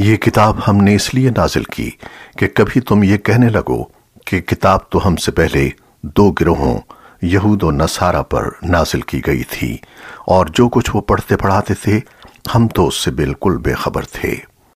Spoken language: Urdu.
یہ کتاب ہم نے اس لیے نازل کی کہ کبھی تم یہ کہنے لگو کہ کتاب تو ہم سے پہلے دو گروہوں، یہود و نصارہ پر نازل کی گئی تھی، اور جو کچھ وہ پڑھتے پڑھاتے تھے، ہم تو اس سے بالکل بے خبر تھے۔